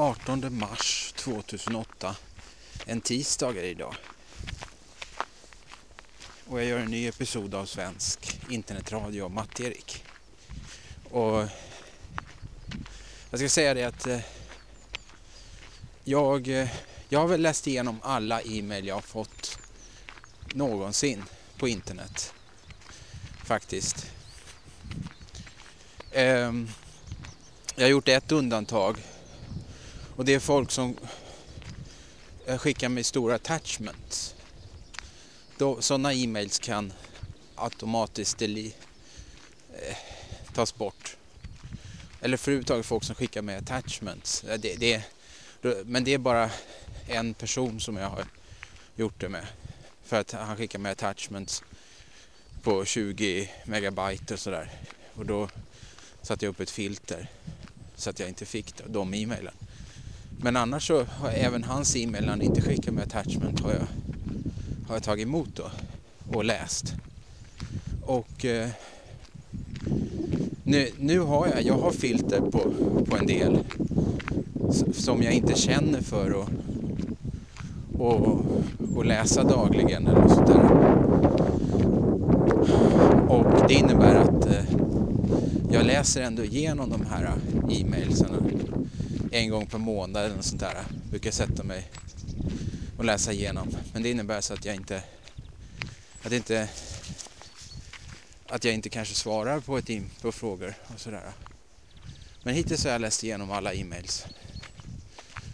18 mars 2008. En tisdag är det idag. Och jag gör en ny episod av svensk internetradio och Matt-Erik. Och jag ska säga det att eh, jag, eh, jag har väl läst igenom alla e-mail jag har fått någonsin på internet. Faktiskt. Ehm, jag har gjort ett undantag och det är folk som eh, skickar mig stora attachments. Sådana e-mails kan automatiskt deli, eh, tas bort. Eller förutom folk som skickar mig attachments. Det, det, men det är bara en person som jag har gjort det med. För att han skickar mig attachments på 20 megabyte och sådär. Och då satte jag upp ett filter så att jag inte fick de e-mailen. Men annars så har även hans e-mail när han inte skickar med attachment har jag, har jag tagit emot då och läst. Och eh, nu, nu har jag, jag har filter på, på en del som jag inte känner för att och, och läsa dagligen eller sånt där. Och det innebär att eh, jag läser ändå igenom de här eh, e-mailsen en gång per månad eller något sånt där. Jag brukar sätta mig och läsa igenom. Men det innebär så att jag inte att inte att jag inte kanske svarar på, ett på frågor och sådär. Men hittills har jag läst igenom alla e-mails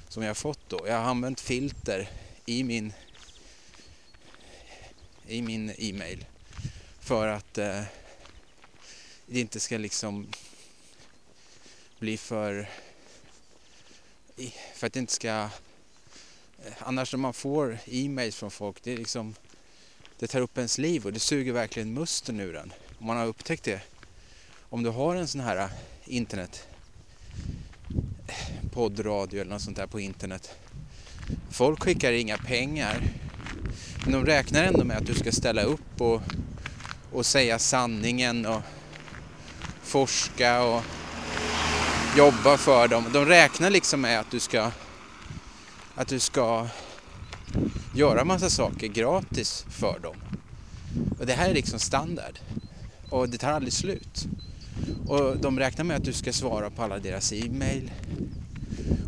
som jag har fått då. Jag har använt filter i min i min e-mail för att eh, det inte ska liksom bli för för att det inte ska eh, annars när man får e-mails från folk det är liksom det tar upp ens liv och det suger verkligen musten ur den. Om man har upptäckt det. Om du har en sån här eh, internet eh, poddradio eller något sånt där på internet. Folk skickar inga pengar. Men de räknar ändå med att du ska ställa upp och, och säga sanningen och forska och jobba för dem. De räknar liksom med att du ska att du ska göra massa saker gratis för dem. Och det här är liksom standard. Och det tar aldrig slut. Och de räknar med att du ska svara på alla deras e-mail.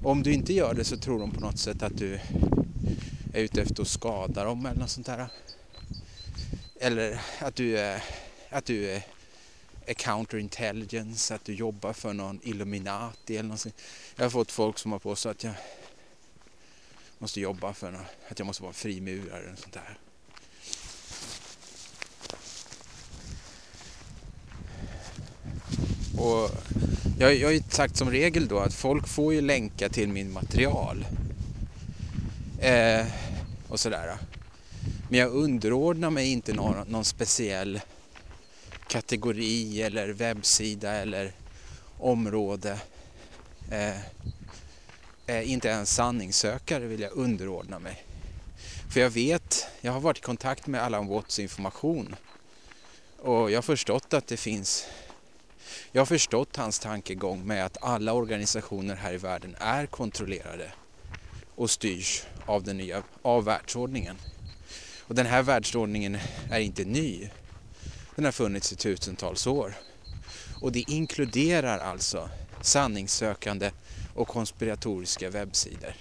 Och om du inte gör det så tror de på något sätt att du är ute efter att skada dem eller något sånt där. Eller att du är, att du är counterintelligence, att du jobbar för någon Illuminati eller något. Jag har fått folk som har påstått att jag måste jobba för något, att jag måste vara frimurare eller sånt där. Och jag, jag har ju sagt som regel då att folk får ju länka till min material. Eh, och sådär. Men jag underordnar mig inte någon, någon speciell kategori eller webbsida eller område. Eh, eh, inte ens sanningssökare vill jag underordna mig. För jag vet, jag har varit i kontakt med Allan Watts information och jag har förstått att det finns jag har förstått hans tankegång med att alla organisationer här i världen är kontrollerade och styrs av den nya av världsordningen. Och den här världsordningen är inte ny. Den har funnits i tusentals år. Och det inkluderar alltså sanningssökande och konspiratoriska webbsidor.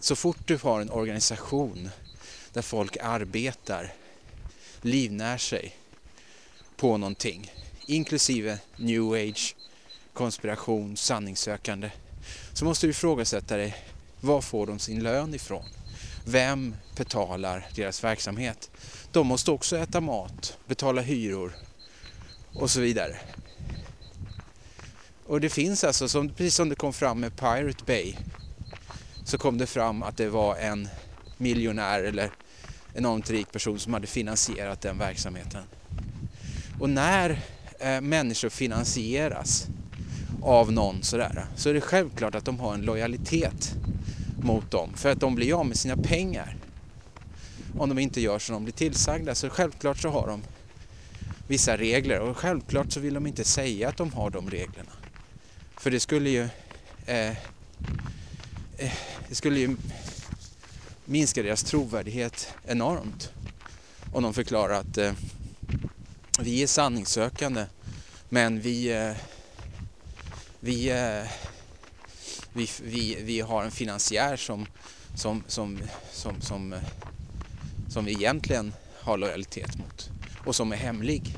Så fort du har en organisation där folk arbetar, livnär sig på någonting, inklusive new age, konspiration, sanningssökande, så måste du ifrågasätta dig, var får de sin lön ifrån? Vem betalar deras verksamhet? De måste också äta mat, betala hyror och så vidare. Och det finns alltså, som, precis som det kom fram med Pirate Bay, så kom det fram att det var en miljonär eller enormt rik person som hade finansierat den verksamheten. Och när eh, människor finansieras av någon sådär så är det självklart att de har en lojalitet mot dem för att de blir av med sina pengar om de inte gör som de blir tillsagda. Så självklart så har de vissa regler och självklart så vill de inte säga att de har de reglerna. För det skulle ju eh, eh, det skulle ju minska deras trovärdighet enormt om de förklarar att eh, vi är sanningssökande men vi, eh, vi, eh, vi, vi, vi har en finansiär som, som, som, som, som, eh, som vi egentligen har lojalitet mot och som är hemlig.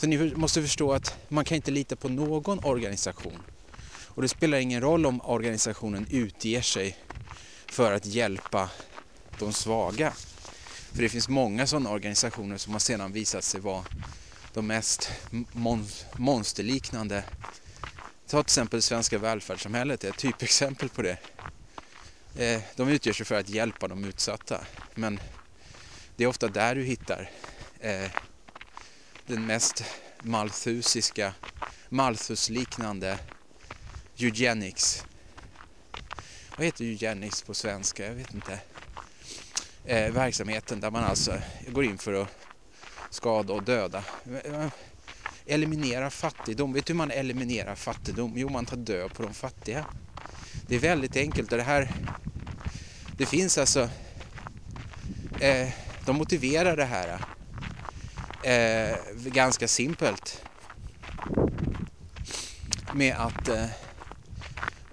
Så ni måste förstå att man kan inte lita på någon organisation. Och det spelar ingen roll om organisationen utger sig för att hjälpa de svaga. För det finns många sådana organisationer som har sedan visat sig vara de mest mon monsterliknande. Ta till exempel det svenska välfärdssamhället, det är ett typexempel på det. Eh, de utger sig för att hjälpa de utsatta. Men det är ofta där du hittar eh, den mest malthusiska, malthusliknande eugenics. Vad heter eugenics på svenska? Jag vet inte. Eh, verksamheten där man alltså går in för att skada och döda. Eliminera fattigdom. Vet du hur man eliminerar fattigdom? Jo, man tar död på de fattiga. Det är väldigt enkelt och det här... Det finns alltså... Eh, de motiverar det här eh, ganska simpelt med att eh,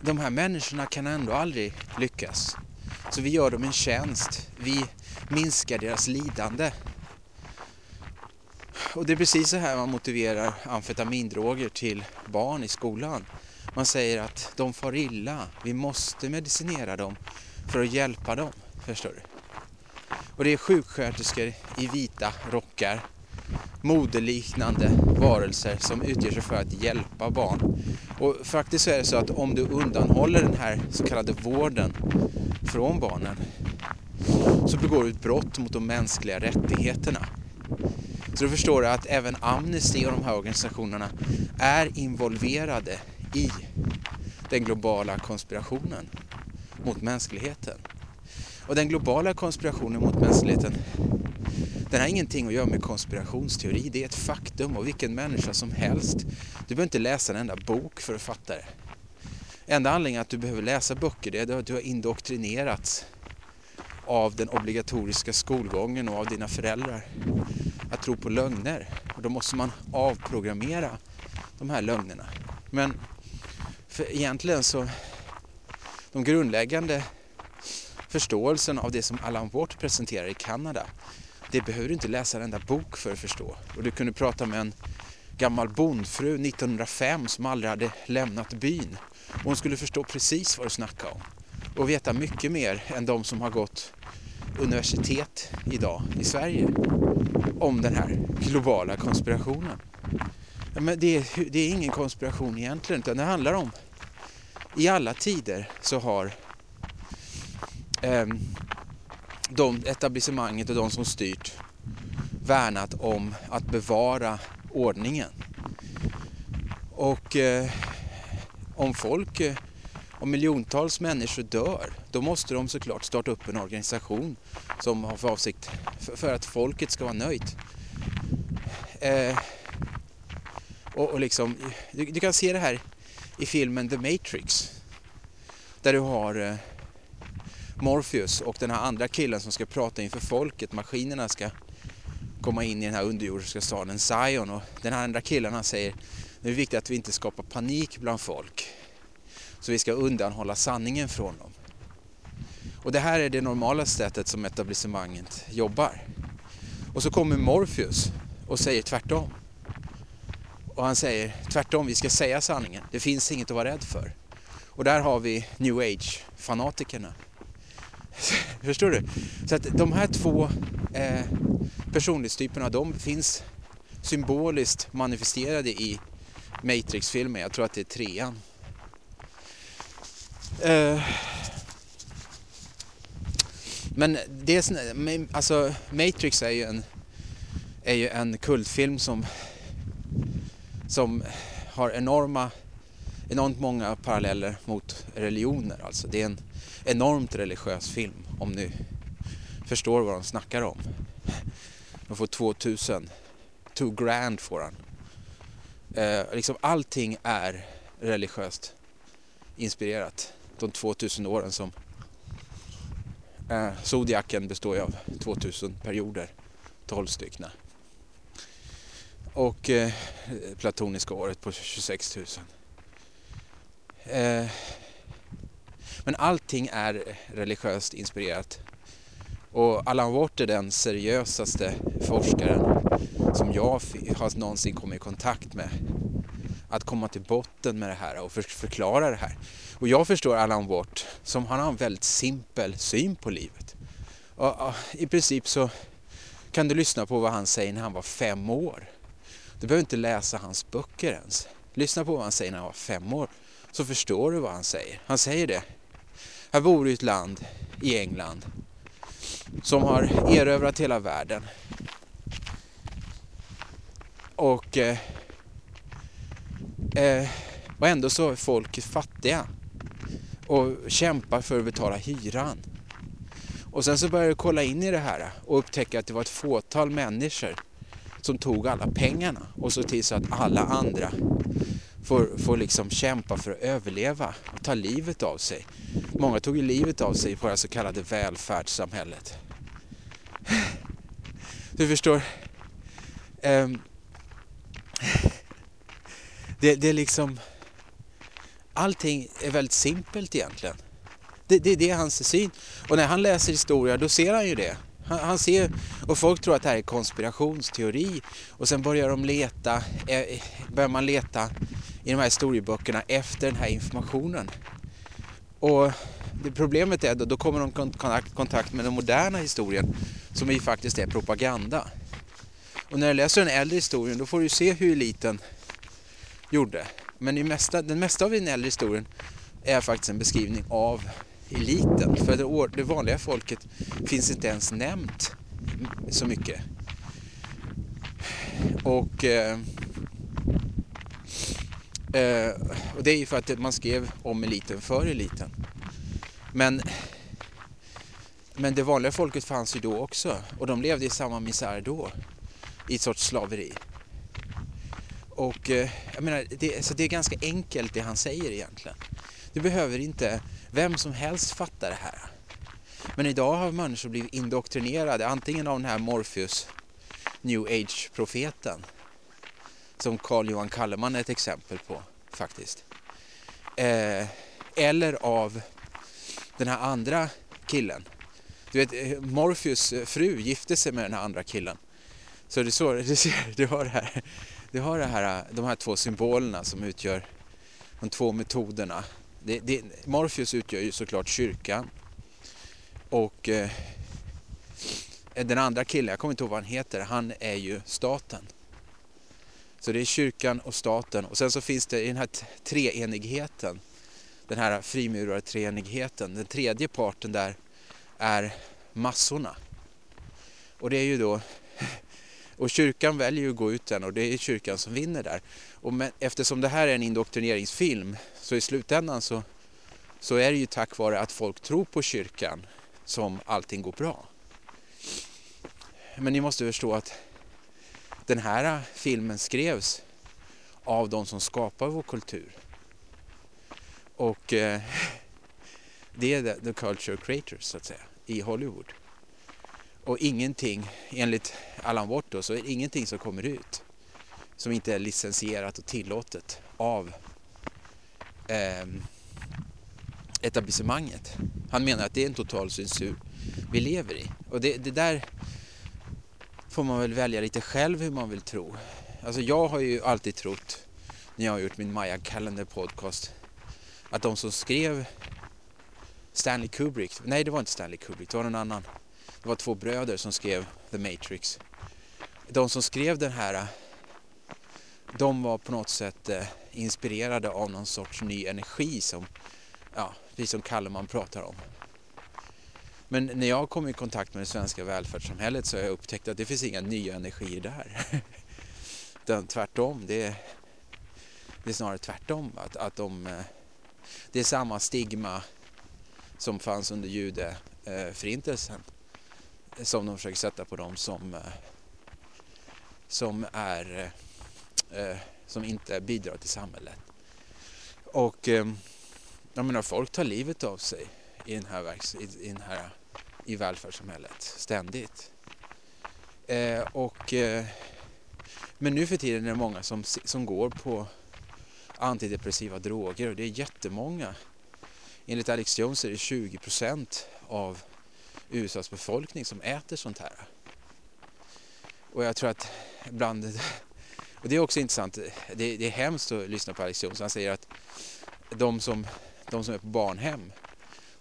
de här människorna kan ändå aldrig lyckas. Så vi gör dem en tjänst. Vi minskar deras lidande. Och det är precis så här man motiverar amfetamindroger till barn i skolan. Man säger att de far illa, vi måste medicinera dem för att hjälpa dem. Förstår du? Och det är sjuksköterskor i vita rockar, moderliknande varelser som utger sig för att hjälpa barn. Och faktiskt så är det så att om du undanhåller den här så kallade vården från barnen så begår du ett brott mot de mänskliga rättigheterna. Så du förstår att även Amnesty och de här organisationerna är involverade i den globala konspirationen mot mänskligheten. Och den globala konspirationen mot mänskligheten den har ingenting att göra med konspirationsteori. Det är ett faktum och vilken människa som helst. Du behöver inte läsa en enda bok för att fatta det. Enda anledningen att du behöver läsa böcker det är att du har indoktrinerats av den obligatoriska skolgången och av dina föräldrar att tro på lögner. Och då måste man avprogrammera de här lögnerna. Men för egentligen så de grundläggande förståelsen av det som Alan Watt presenterar i Kanada det behöver du inte läsa en enda bok för att förstå. Och du kunde prata med en gammal bondfru 1905 som aldrig hade lämnat byn. Och hon skulle förstå precis vad du snackade om. Och veta mycket mer än de som har gått universitet idag i Sverige om den här globala konspirationen. Men det är, det är ingen konspiration egentligen utan det handlar om i alla tider så har eh, de etablissemanget och de som styrt värnat om att bevara ordningen. Och eh, om folk, eh, om miljontals människor dör, då måste de såklart starta upp en organisation som har för avsikt, för, för att folket ska vara nöjt. Eh, och, och liksom, du, du, kan se det här i filmen The Matrix. Där du har eh, Morpheus och den här andra killen som ska prata inför folket. Maskinerna ska komma in i den här underjordiska staden Zion och den här andra killen han säger det är viktigt att vi inte skapar panik bland folk. Så vi ska undanhålla sanningen från dem. Och det här är det normala sättet som etablissemanget jobbar. Och så kommer Morpheus och säger tvärtom. Och han säger tvärtom, vi ska säga sanningen. Det finns inget att vara rädd för. Och där har vi new age-fanatikerna. Förstår du? Så att de här två eh, personlighetstyperna de finns symboliskt manifesterade i Matrix-filmen. Jag tror att det är trean. Eh, men det är, alltså, Matrix är ju en, är ju en kultfilm som, som har enorma, enormt många paralleller mot religioner. Alltså det är en enormt religiös film om ni förstår vad de snackar om. De får 2000, 2 grand får han. Eh, liksom allting är religiöst inspirerat. de 2000 åren som eh, Zodiaken består ju av 2000 perioder, 12 stycken. Och eh, platoniska året på 26 000. Eh, men allting är religiöst inspirerat. Och Alan Watt är den seriösaste forskaren som jag har någonsin kommit i kontakt med. Att komma till botten med det här och förklara det här. Och jag förstår Alan Watt som han har en väldigt simpel syn på livet. Och, och, I princip så kan du lyssna på vad han säger när han var fem år. Du behöver inte läsa hans böcker ens. Lyssna på vad han säger när han var fem år så förstår du vad han säger. Han säger det. Här bor ju ett land i England som har erövrat hela världen. Och, eh, eh, och ändå så är folk fattiga och kämpar för att betala hyran. Och sen så börjar jag kolla in i det här och upptäcka att det var ett fåtal människor som tog alla pengarna och såg till så att alla andra får, får liksom kämpa för att överleva och ta livet av sig. Många tog ju livet av sig på det så kallade välfärdssamhället. Du förstår. Um, det, det är liksom... Allting är väldigt simpelt egentligen. Det, det, det är hans syn. Och när han läser historia då ser han ju det. Han, han, ser, och folk tror att det här är konspirationsteori och sen börjar de leta, eh, börjar man leta i de här historieböckerna efter den här informationen. Och det problemet är då, då kommer de i kontakt, med den moderna historien som ju faktiskt är propaganda. Och när du läser den äldre historien då får du se hur eliten gjorde. Men det mesta, den mesta av den äldre historien är faktiskt en beskrivning av eliten. För det, det vanliga folket finns inte ens nämnt så mycket. Och, eh, eh, och det är ju för att man skrev om eliten för eliten. Men, men det vanliga folket fanns ju då också och de levde i samma misär då. I ett sorts slaveri. Och eh, jag menar, det, så det är ganska enkelt det han säger egentligen. Du behöver inte, vem som helst fatta det här. Men idag har människor blivit indoktrinerade antingen av den här Morpheus New Age-profeten som Carl Johan Kalleman är ett exempel på faktiskt. Eh, eller av den här andra killen. Du vet, eh, Morpheus eh, fru gifte sig med den här andra killen. Så du, så, du ser, du har det här, du har det här, eh, de här två symbolerna som utgör de två metoderna. Det, det, Morpheus utgör ju såklart kyrkan. Och eh, den andra killen, jag kommer inte ihåg vad han heter, han är ju staten. Så det är kyrkan och staten och sen så finns det i den här treenigheten, den här frimurartreenigheten, den tredje parten där är massorna. Och det är ju då och kyrkan väljer ju att gå ut den och det är kyrkan som vinner där. Och men, eftersom det här är en indoktrineringsfilm så i slutändan så, så är det ju tack vare att folk tror på kyrkan som allting går bra. Men ni måste förstå att den här äh, filmen skrevs av de som skapar vår kultur. Och eh, det är the, the culture creators så att säga i Hollywood. Och ingenting, enligt Alan Watt då, så är det ingenting som kommer ut som inte är licensierat och tillåtet av eh, etablissemanget. Han menar att det är en total censur vi lever i. Och det, det där får man väl välja lite själv hur man vill tro. Alltså jag har ju alltid trott när jag har gjort min Maya Calendar podcast att de som skrev Stanley Kubrick, nej det var inte Stanley Kubrick, det var någon annan. Det var två bröder som skrev The Matrix. De som skrev den här, de var på något sätt eh, inspirerade av någon sorts ny energi som, ja, precis som Kalleman pratar om. Men när jag kom i kontakt med det svenska välfärdssamhället så har jag upptäckt att det finns inga nya energier där. Utan tvärtom, det är, det är snarare tvärtom. Att, att de, eh, det är samma stigma som fanns under judeförintelsen eh, som de försöker sätta på dem som, eh, som, är, som inte bidrar till samhället. Och ehm, jag menar, folk tar livet av sig i, den här, i, den här, i välfärdssamhället ständigt. Eh, och, eh, men nu för tiden är det många som, som går på antidepressiva droger och det är jättemånga. Enligt Alex Jones är det 20 procent av USAs befolkning som äter sånt här. Och jag tror att bland... Och det är också intressant. Det, det är hemskt att lyssna på Alex Jones. Han säger att de som, de som är på barnhem,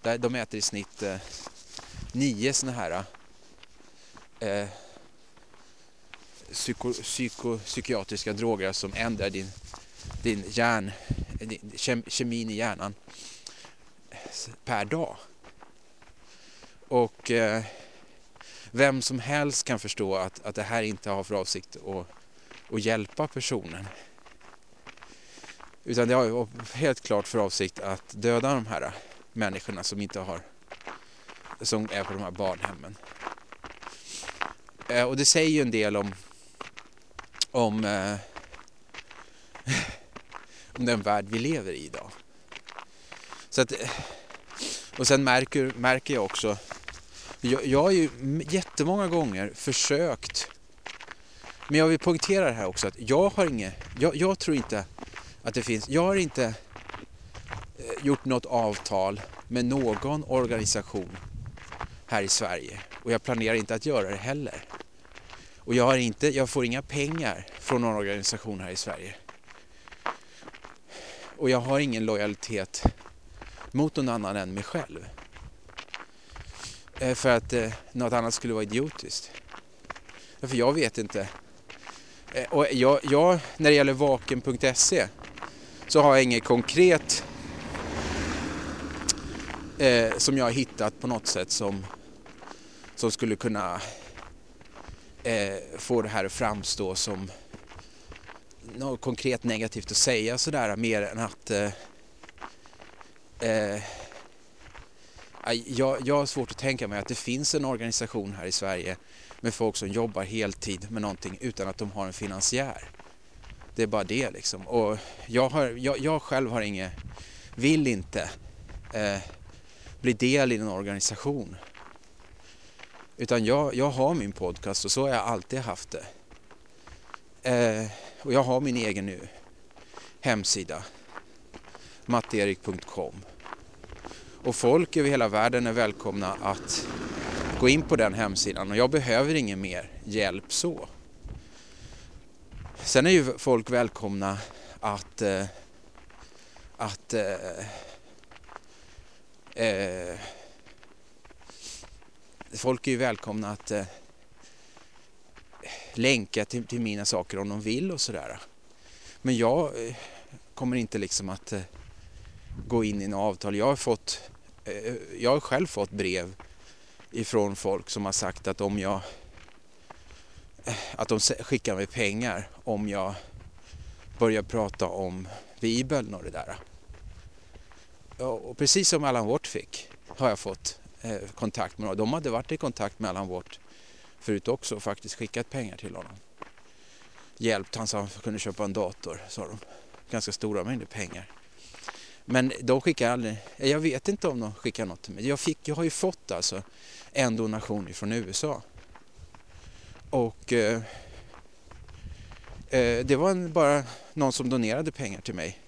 där de äter i snitt eh, nio såna här eh, psyko, psyko, psykiatriska droger som ändrar din, din hjärn, din, kem, kemin i hjärnan per dag. Och eh, vem som helst kan förstå att, att det här inte har för avsikt att, att hjälpa personen. Utan det har helt klart för avsikt att döda de här människorna som inte har som är på de här barnhemmen. Eh, och det säger ju en del om om, eh, om den värld vi lever i idag. Så att, och sen märker, märker jag också jag, jag har ju jättemånga gånger försökt men jag vill poängtera det här också att jag har inget, jag, jag tror inte att det finns, jag har inte eh, gjort något avtal med någon organisation här i Sverige och jag planerar inte att göra det heller. Och jag, har inte, jag får inga pengar från någon organisation här i Sverige. Och jag har ingen lojalitet mot någon annan än mig själv. Eh, för att eh, något annat skulle vara idiotiskt. För jag vet inte. Eh, och jag, jag, när det gäller vaken.se så har jag inget konkret eh, som jag har hittat på något sätt som, som skulle kunna eh, få det här att framstå som något konkret negativt att säga sådär mer än att eh, eh, jag, jag har svårt att tänka mig att det finns en organisation här i Sverige med folk som jobbar heltid med någonting utan att de har en finansiär. Det är bara det liksom. Och jag, har, jag, jag själv har inget, vill inte eh, bli del i en organisation. Utan jag, jag har min podcast och så har jag alltid haft det. Eh, och jag har min egen nu, hemsida, matterik.com. Och folk över hela världen är välkomna att gå in på den hemsidan och jag behöver ingen mer hjälp så. Sen är ju folk välkomna att, eh, att eh, eh, folk är ju välkomna att eh, länka till, till, mina saker om de vill och sådär. Men jag eh, kommer inte liksom att eh, gå in i något avtal. Jag har, fått, eh, jag har själv fått brev ifrån folk som har sagt att om jag eh, att de skickar mig pengar om jag börjar prata om Bibeln och det där. Och precis som Allan Watt fick har jag fått Eh, kontakt med honom. De hade varit i kontakt med Allan Watt förut också och faktiskt skickat pengar till honom. Hjälpt han så han kunde köpa en dator, sa de. Ganska stora mängder pengar. Men de skickar aldrig, eh, jag vet inte om de skickar något till mig. Jag, fick, jag har ju fått alltså en donation från USA. Och eh, eh, det var en, bara någon som donerade pengar till mig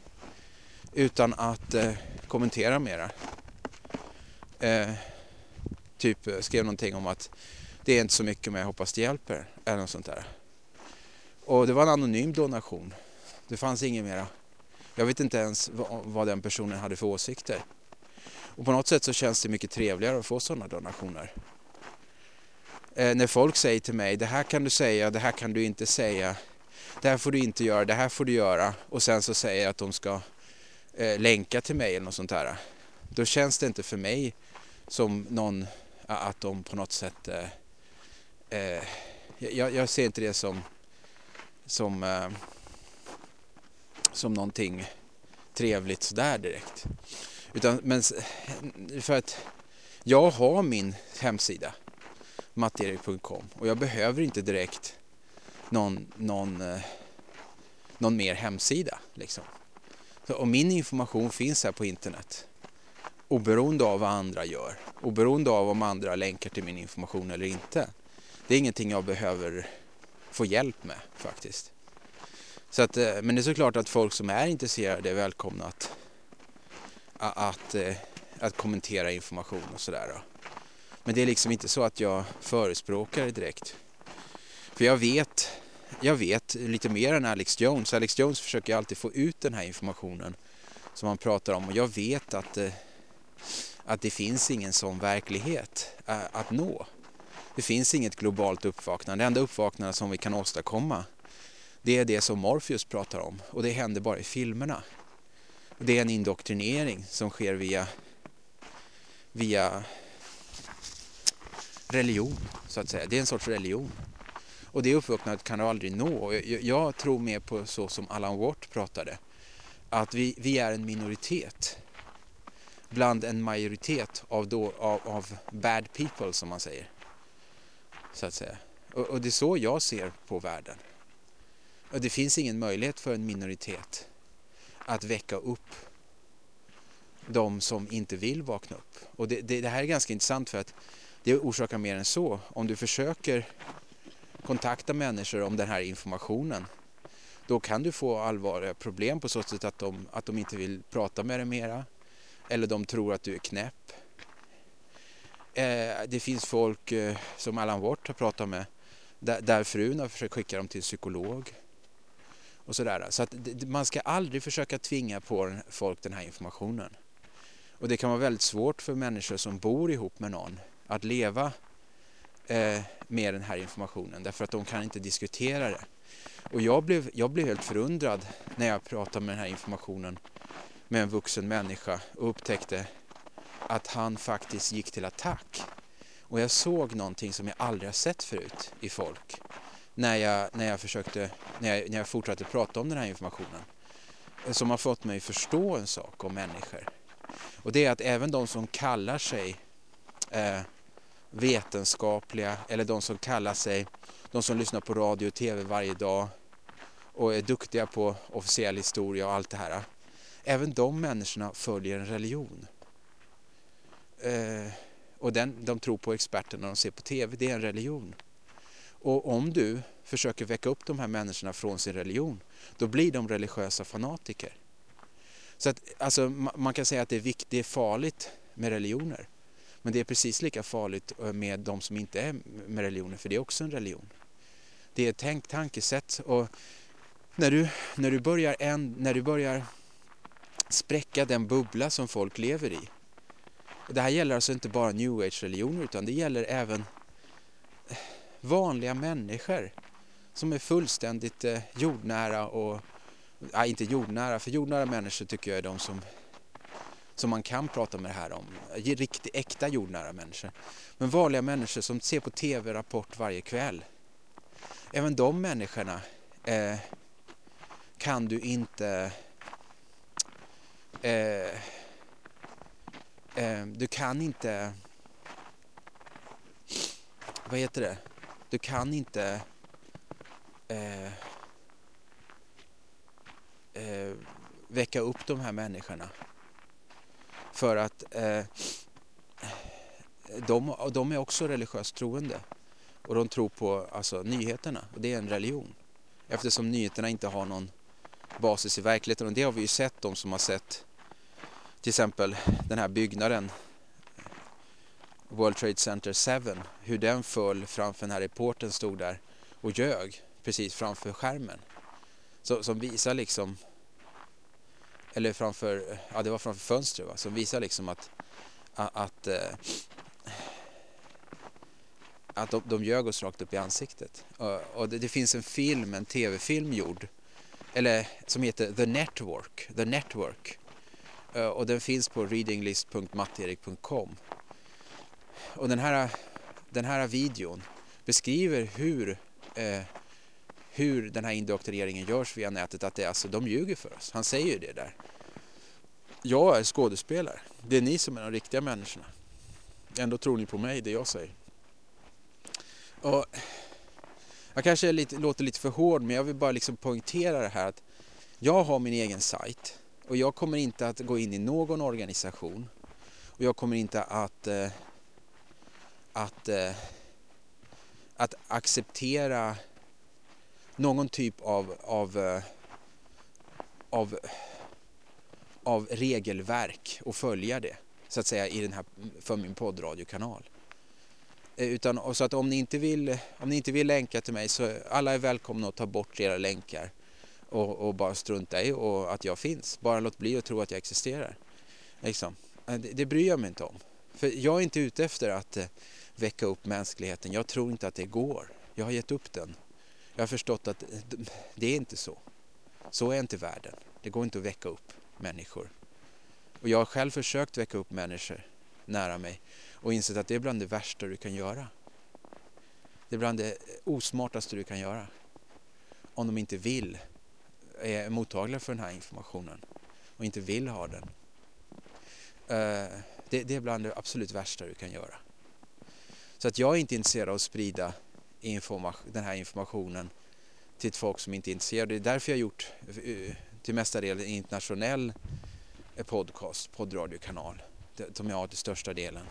utan att eh, kommentera mera. Eh, typ eh, skrev någonting om att det är inte så mycket men jag hoppas det hjälper eller något sånt där. Och det var en anonym donation. Det fanns inget mera. Jag vet inte ens vad den personen hade för åsikter. Och på något sätt så känns det mycket trevligare att få sådana donationer. Eh, när folk säger till mig, det här kan du säga, det här kan du inte säga, det här får du inte göra, det här får du göra och sen så säger jag att de ska eh, länka till mig eller något sånt där. Då känns det inte för mig som någon, att de på något sätt, eh, eh, jag, jag, ser inte det som, som eh, som någonting trevligt sådär direkt. Utan, men för att jag har min hemsida matterik.com och jag behöver inte direkt någon, någon, eh, någon mer hemsida. Liksom. Så, och min information finns här på internet. Oberoende av vad andra gör. Oberoende av om andra länkar till min information eller inte. Det är ingenting jag behöver få hjälp med faktiskt. Så att, eh, men det är såklart att folk som är intresserade är välkomna att, att, att, att kommentera information och sådär. Men det är liksom inte så att jag förespråkar det direkt. För jag vet, jag vet lite mer än Alex Jones. Alex Jones försöker alltid få ut den här informationen som han pratar om och jag vet att, eh, att det finns ingen sån verklighet att nå. Det finns inget globalt uppvaknande. Det enda uppvaknande som vi kan åstadkomma det är det som Morpheus pratar om och det händer bara i filmerna. Det är en indoktrinering som sker via, via religion, så att säga. Det är en sorts religion. Och det uppvaknandet kan du aldrig nå. Jag, tror mer på så som Alan Watt pratade. Att vi, vi är en minoritet bland en majoritet av, då, av, av bad people som man säger. Så att säga. Och, och det är så jag ser på världen. Och det finns ingen möjlighet för en minoritet att väcka upp de som inte vill vakna upp. Och det, det, det, här är ganska intressant för att det orsakar mer än så. Om du försöker kontakta människor om den här informationen då kan du få allvarliga problem på så sätt att de, att de inte vill prata med dig mera eller de tror att du är knäpp. Eh, det finns folk eh, som Allan Watt har pratat med där, frun har försökt skicka dem till psykolog och sådär. Så att man ska aldrig försöka tvinga på folk den här informationen. Och det kan vara väldigt svårt för människor som bor ihop med någon att leva eh, med den här informationen därför att de kan inte diskutera det. Och jag blev, jag blev helt förundrad när jag pratade med den här informationen med en vuxen människa och upptäckte att han faktiskt gick till attack. Och jag såg någonting som jag aldrig har sett förut i folk när jag, när jag försökte, när jag, när jag fortsatte prata om den här informationen. Som har fått mig förstå en sak om människor. Och det är att även de som kallar sig eh, vetenskapliga eller de som kallar sig, de som lyssnar på radio och tv varje dag och är duktiga på officiell historia och allt det här. Även de människorna följer en religion. Eh, och den, de tror på experterna när de ser på tv, det är en religion. Och om du försöker väcka upp de här människorna från sin religion, då blir de religiösa fanatiker. Så att, alltså, man kan säga att det är, viktigt, det är farligt med religioner. Men det är precis lika farligt eh, med de som inte är med religioner, för det är också en religion. Det är ett tänkt tankesätt och när du, när, du börjar en, när du börjar spräcka den bubbla som folk lever i. Och det här gäller alltså inte bara new age-religioner utan det gäller även eh, vanliga människor som är fullständigt eh, jordnära och, nej inte jordnära, för jordnära människor tycker jag är de som, som man kan prata med det här om. Riktigt äkta jordnära människor. Men vanliga människor som ser på tv Rapport varje kväll. Även de människorna eh, kan du inte eh, eh, du kan inte vad heter det du kan inte eh, eh, väcka upp de här människorna. För att eh, de, de är också religiöst troende. Och de tror på alltså, nyheterna. Och det är en religion. Eftersom nyheterna inte har någon basis i verkligheten. Och det har vi ju sett, de som har sett till exempel den här byggnaden World Trade Center 7, hur den föll framför den här reporten stod där och ljög precis framför skärmen. Så, som visar liksom, eller framför, ja det var framför fönstret va, som visar liksom att, att, att, att de, de ljög oss rakt upp i ansiktet. Och, och det, det, finns en film, en tv-film gjord, eller som heter The Network, The Network. Eh, och den finns på readinglist.matterik.com och den här, den här videon beskriver hur, eh, hur den här indoktrineringen görs via nätet. Att det, alltså, de ljuger för oss. Han säger ju det där. Jag är skådespelare. Det är ni som är de riktiga människorna. Ändå tror ni på mig, det jag säger. Och jag kanske lite, låter lite för hård men jag vill bara liksom poängtera det här att jag har min egen sajt och jag kommer inte att gå in i någon organisation Och jag kommer inte att, eh, att, eh, att acceptera någon typ av, av, eh, av, av regelverk och följa det så att säga i den här, för min poddradiokanal. Eh, utan, så att om ni, inte vill, om ni inte vill länka till mig så alla är välkomna att ta bort era länkar och, och bara strunta i och att jag finns. Bara låt bli att tro att jag existerar. Liksom. Eh, det, det bryr jag mig inte om. För jag är inte ute efter att eh, väcka upp mänskligheten. Jag tror inte att det går. Jag har gett upp den. Jag har förstått att eh, det är inte så. Så är inte världen. Det går inte att väcka upp människor. Och jag har själv försökt väcka upp människor nära mig och insett att det är bland det värsta du kan göra. Det är bland det osmartaste du kan göra. Om de inte vill, är mottagliga för den här informationen och inte vill ha den. Eh, det, det, är bland det absolut värsta du kan göra. Så att jag är inte intresserad av att sprida den här informationen till ett folk som inte är intresserade. Det är därför jag har gjort eh, till mesta del en internationell eh, podcast, poddradiokanal, som jag har till största delen.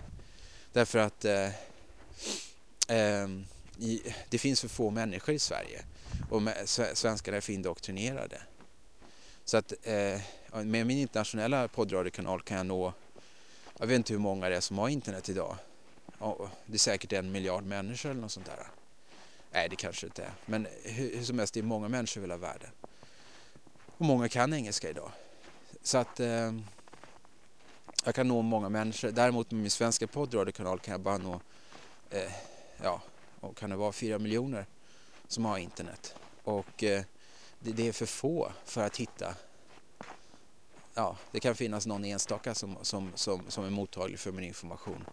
Därför att eh, eh, i, det finns för få människor i Sverige och svenskarna är för indoktrinerade. Så att eh, med min internationella poddradiokanal kan jag nå, jag vet inte hur många det är som har internet idag. Det är säkert en miljard människor eller något sånt där. Nej, det kanske inte är. Men hur, hur som helst, det är många människor i hela världen. Och många kan engelska idag. Så att eh, jag kan nå många människor. Däremot med min svenska poddradiokanal kan jag bara nå, eh, ja, kan det vara fyra miljoner som har internet. Och eh, det, det, är för få för att hitta, ja, det kan finnas någon enstaka som, som, som, som är mottaglig för min information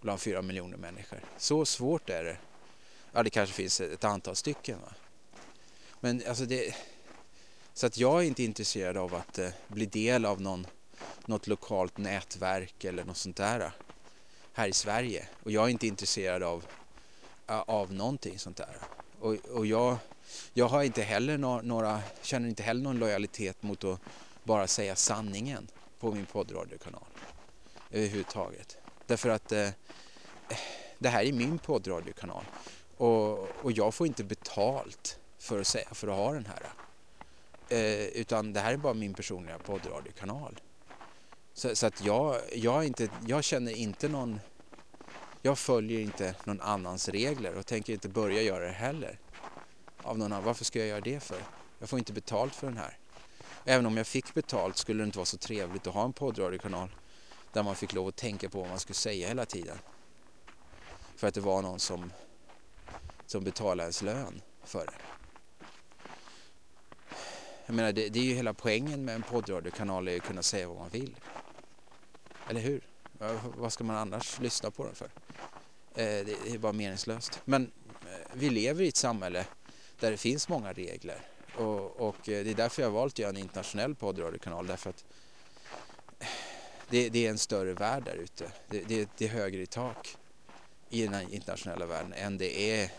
bland fyra miljoner människor. Så svårt är det. Ja, det kanske finns ett antal stycken. Va? Men alltså det, så att jag är inte intresserad av att eh, bli del av någon något lokalt nätverk eller något sånt där eh, här i Sverige. Och jag är inte intresserad av, av någonting sånt där. Och, och jag, jag har inte heller några, känner inte heller någon lojalitet mot att bara säga sanningen på min poddradiokanal överhuvudtaget. Därför att eh, det här är min poddradiokanal och, och jag får inte betalt för att säga för att ha den här. Eh, utan det här är bara min personliga poddradiokanal. Så, så, att jag, jag, inte, jag känner inte någon... Jag följer inte någon annans regler och tänker inte börja göra det heller. Av någon annan. Varför ska jag göra det för? Jag får inte betalt för den här. Även om jag fick betalt skulle det inte vara så trevligt att ha en poddradiokanal där man fick lov att tänka på vad man skulle säga hela tiden. För att det var någon som, som betalade ens lön för det. Jag menar, det, det är ju hela poängen med en poddradiokanal är att kunna säga vad man vill. Eller hur? Vad ska man annars lyssna på den för? Eh, det är bara meningslöst. Men eh, vi lever i ett samhälle där det finns många regler. Och, och eh, det är därför jag har valt att göra en internationell poddradiokanal. Därför att det, det, är en större värld där ute. Det, det, det är högre i tak i den här internationella världen än det är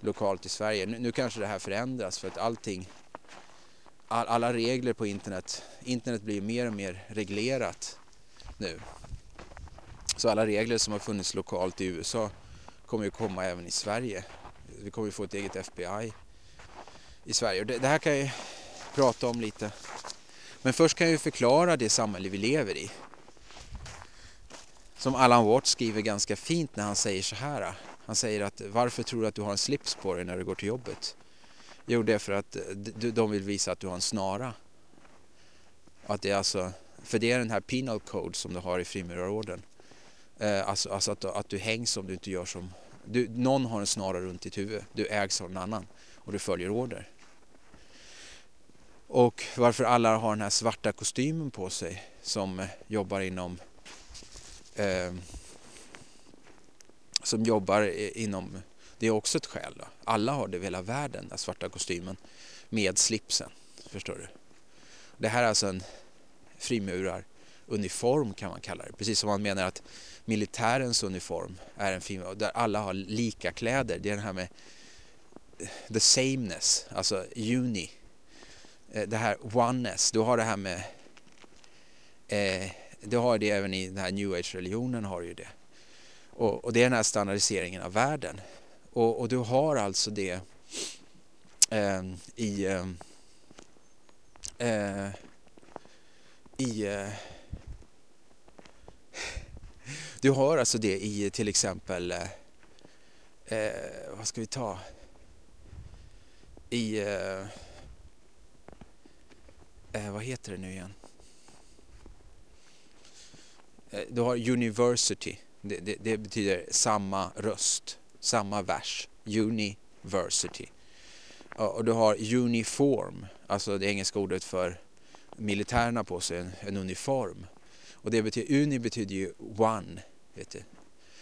lokalt i Sverige. Nu, nu kanske det här förändras för att allting, all, alla regler på internet, internet blir mer och mer reglerat nu. Så alla regler som har funnits lokalt i USA kommer ju komma även i Sverige. Vi kommer ju få ett eget FBI i Sverige. Det, det här kan jag ju prata om lite. Men först kan jag ju förklara det samhälle vi lever i. Som Alan Watt skriver ganska fint när han säger så här. Han säger att varför tror du att du har en slips på dig när du går till jobbet? Jo, det är för att eh, de vill visa att du har en snara. Att det är alltså för det är den här penal code som du har i frimurarorden. Eh, alltså, alltså att, att, du hängs om du inte gör som... Du, någon har en snara runt ditt huvud. Du ägs av någon annan och du följer order. Och varför alla har den här svarta kostymen på sig som jobbar inom... Eh, som jobbar inom... Det är också ett skäl. Då. Alla har det i hela världen, den svarta kostymen med slipsen. Förstår du? Det här är alltså en frimurar uniform kan man kalla det. Precis som man menar att militärens uniform är en fin, där alla har lika kläder. Det är det här med eh, the sameness, alltså uni. Eh, det här oneness, du har det här med eh, du har det även i den här new age-religionen har ju det. Och, och, det är den här standardiseringen av världen. Och, och du har alltså det ehm, ehm, eh, i eh, eh i eh, du har alltså det i till exempel eh, eh vad ska vi ta? I eh, eh vad heter det nu igen? Eh, du har university. Det, det, det, betyder samma röst samma vers. University. Och du har uniform. Alltså det engelska ordet för militärerna på sig en, en uniform. Och det betyder, uni betyder ju one. Vet du.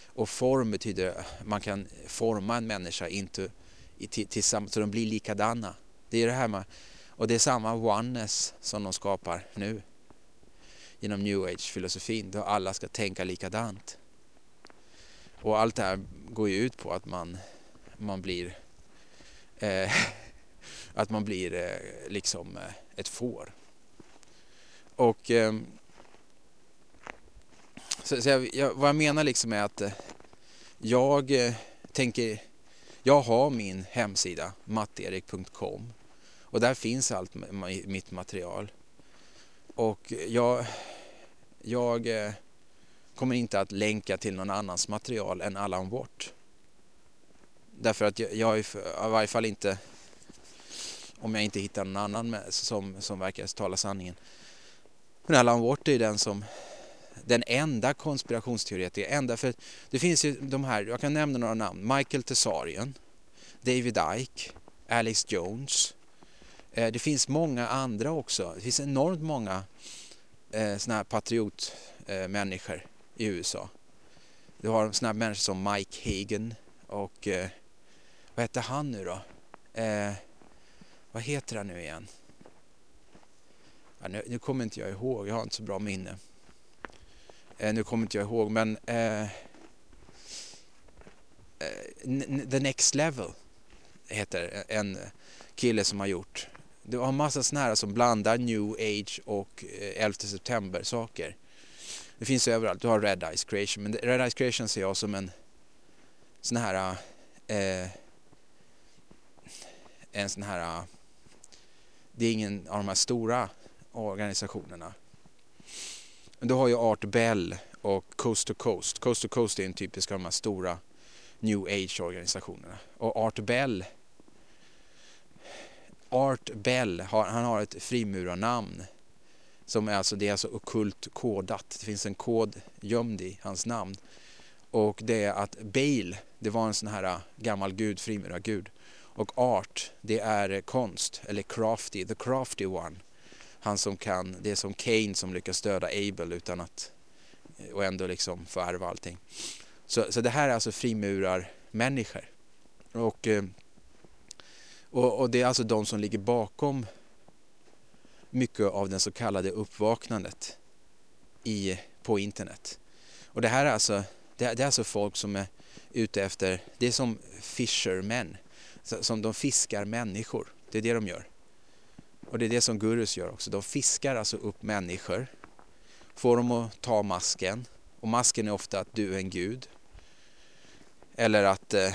Och form betyder att man kan forma en människa inte tillsammans så de blir likadana. Det är det här med, och det är samma oneness som de skapar nu genom new age-filosofin då alla ska tänka likadant. Och allt det här går ju ut på att man, man blir eh, att man blir eh, liksom eh, ett får. Och eh, så, så jag, jag, vad jag menar liksom är att eh, jag eh, tänker, jag har min hemsida matterik.com och där finns allt mitt material. Och jag, jag eh, kommer inte att länka till någon annans material än Allan Watt. Därför att jag, jag är i varje fall inte, om jag inte hittar någon annan med, som, som verkar tala sanningen, men Alan Watt är den som den enda konspirationsteoretiker, Enda för det finns ju de här, jag kan nämna några namn. Michael Tessarien, David Icke, Alex Jones. Eh, det finns många andra också. Det finns enormt många eh, såna här patriotmänniskor eh, i USA. Du har såna här människor som Mike Hagen och vad heter han nu då? Vad heter han nu igen? Ja, nu, nu, kommer inte jag ihåg, jag har inte så bra minne. Eh, nu kommer inte jag ihåg, men eh, eh The Next Level heter en kille som har gjort. Du har massa sådana här som blandar new age och eh, 11 september saker. Det finns överallt. Du har Red Eyes Creation, men Red Eyes Creation ser jag som en sån här eh, en sån här det är ingen av de här stora organisationerna. Du har ju Art Bell och Coast to Coast. Coast to Coast är en typisk av de här stora New Age-organisationerna. Och Art Bell Art Bell, han har ett frimurarnamn som är alltså, det är alltså okult kodat. Det finns en kod gömd i hans namn. Och det är att Bale, det var en sån här äh, gammal gud, frimurargud. Och art, det är konst, eller crafty, the crafty one han som kan, det är som Kane som lyckas döda Abel utan att eh, och ändå liksom få ärva allting. Så, så det här är alltså frimurar-människor. Och, eh, och, och det är alltså de som ligger bakom mycket av den så kallade uppvaknandet i, på internet. Och det här är alltså, det, det är alltså folk som är ute efter, det är som fishermen, som de fiskar människor. Det är det de gör. Och det är det som gurus gör också. De fiskar alltså upp människor, får dem att ta masken. Och masken är ofta att du är en gud. Eller att eh,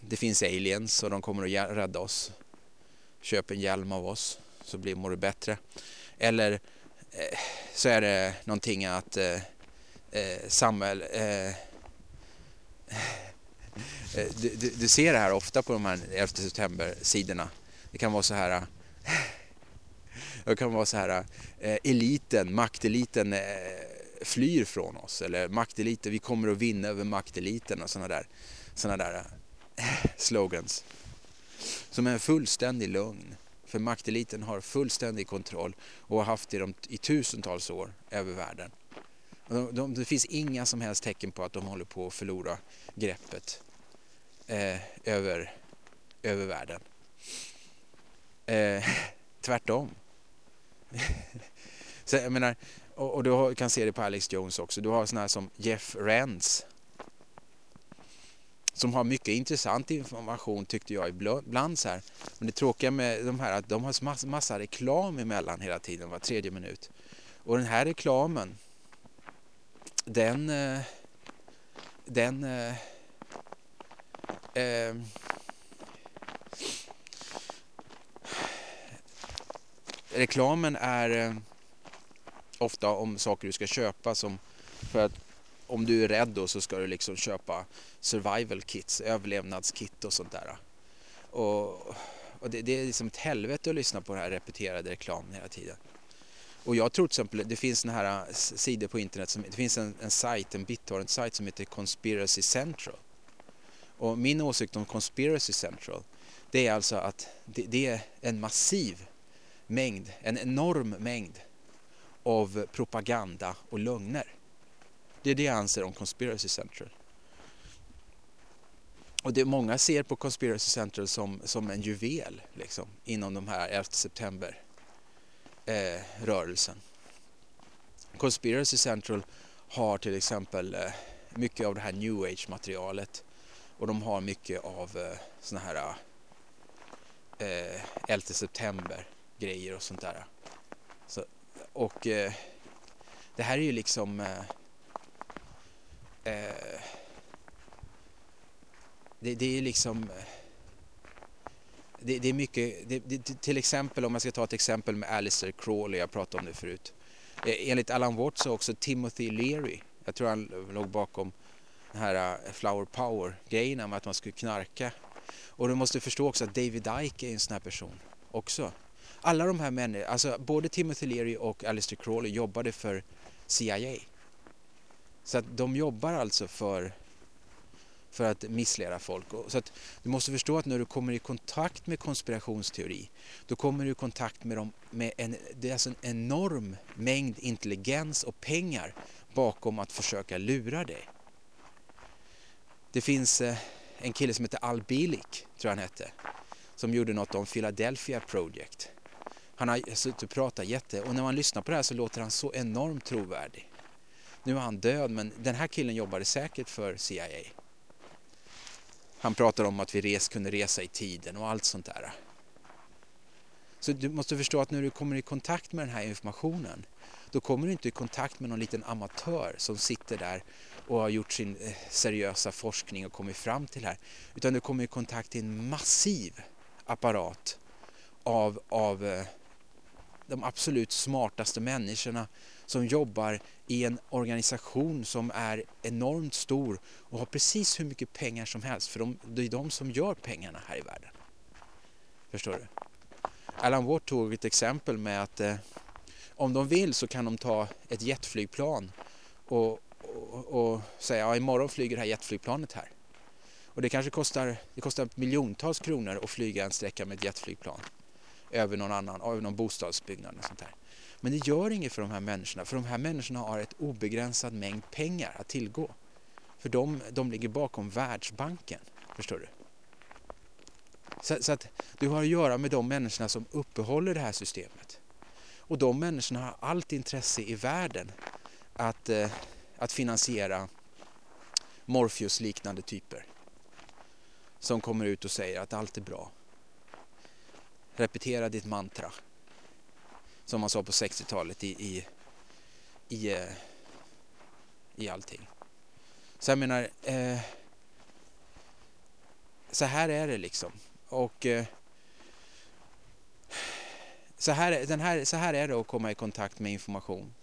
det finns aliens och de kommer att rädda oss. Köp en hjälm av oss så blir, mår du bättre. Eller eh, så är det någonting att eh, eh samhäll... Eh, eh, du, du, du, ser det här ofta på de här 11 september-sidorna. Det kan vara så här eh, det kan vara så här, eh, eliten, makteliten eh, flyr från oss. Eller makteliten, vi kommer att vinna över makteliten och sådana där, såna där eh, slogans. Som är en fullständig lögn. För makteliten har fullständig kontroll och har haft det i tusentals år över världen. De, de, det finns inga som helst tecken på att de håller på att förlora greppet eh, över, över världen. Eh, tvärtom. så jag menar, och, och, du kan se det på Alex Jones också. Du har sådana här som Jeff Renz. Som har mycket intressant information tyckte jag ibland så här. Men det tråkiga med de här att de har massa, massa reklam emellan hela tiden, var tredje minut. Och den här reklamen den, eh, den eh, eh, reklamen är eh, ofta om saker du ska köpa som för att om du är rädd då så ska du liksom köpa survival kits, överlevnadskit och sånt där. Och, och det, det, är liksom ett helvete att lyssna på den här repeterade reklamen hela tiden. Och jag tror till exempel, det finns såna här eh, sidor på internet, som, det finns en, en sajt, en BitTorrent-sajt som heter Conspiracy Central. Och min åsikt om Conspiracy Central, det är alltså att det, det är en massiv mängd, en enorm mängd av propaganda och lögner. Det är det jag anser om Conspiracy Central. Och det många ser på Conspiracy Central som, som en juvel liksom, inom de här 11 september eh, rörelsen. Conspiracy Central har till exempel eh, mycket av det här new age materialet och de har mycket av eh, såna här eh, 11 september grejer och sånt där. Så, och eh, det här är ju liksom eh, eh det, det, är liksom eh, det, det, är mycket, det, till exempel om jag ska ta ett exempel med Alistair Crawley, jag pratade om det förut. E, enligt Alan Watts så också Timothy Leary, jag tror han låg bakom den här eh, Flower Power-grejen med att man skulle knarka. Och du måste förstå också att David Icke är en sån här person också alla de här männen, alltså både Timothy Leary och Alistair Crawley jobbade för CIA. Så att de jobbar alltså för, för att missleda folk. Så att du måste förstå att när du kommer i kontakt med konspirationsteori då kommer du i kontakt med dem med en, det är alltså en enorm mängd intelligens och pengar bakom att försöka lura dig. Det finns eh, en kille som heter Al Bilik, tror jag han hette, som gjorde något om Philadelphia Project. Han har suttit och pratat jätte och när man lyssnar på det här så låter han så enormt trovärdig. Nu är han död men den här killen jobbade säkert för CIA. Han pratar om att vi res, kunde resa i tiden och allt sånt där. Så du måste förstå att när du kommer i kontakt med den här informationen då kommer du inte i kontakt med någon liten amatör som sitter där och har gjort sin eh, seriösa forskning och kommit fram till det här. Utan du kommer i kontakt med en massiv apparat av, av eh, de absolut smartaste människorna som jobbar i en organisation som är enormt stor och har precis hur mycket pengar som helst för de, det är de som gör pengarna här i världen. Förstår du? Alan Watt tog ett exempel med att eh, om de vill så kan de ta ett jetflygplan och, och, och säga ja, imorgon flyger det här jetflygplanet här. Och det kanske kostar, det kostar miljontals kronor att flyga en sträcka med ett jetflygplan över någon annan, över någon bostadsbyggnad och sånt där. Men det gör inget för de här människorna, för de här människorna har ett obegränsad mängd pengar att tillgå. För de, de ligger bakom Världsbanken, förstår du? Så, så, att du har att göra med de människorna som uppehåller det här systemet. Och de människorna har allt intresse i världen att, eh, att finansiera Morpheus-liknande typer. Som kommer ut och säger att allt är bra repetera ditt mantra. Som man sa på 60-talet i, i, i, eh, i allting. Så jag menar, eh, så här är det liksom. Och eh, så, här, den här, så här är det att komma i kontakt med information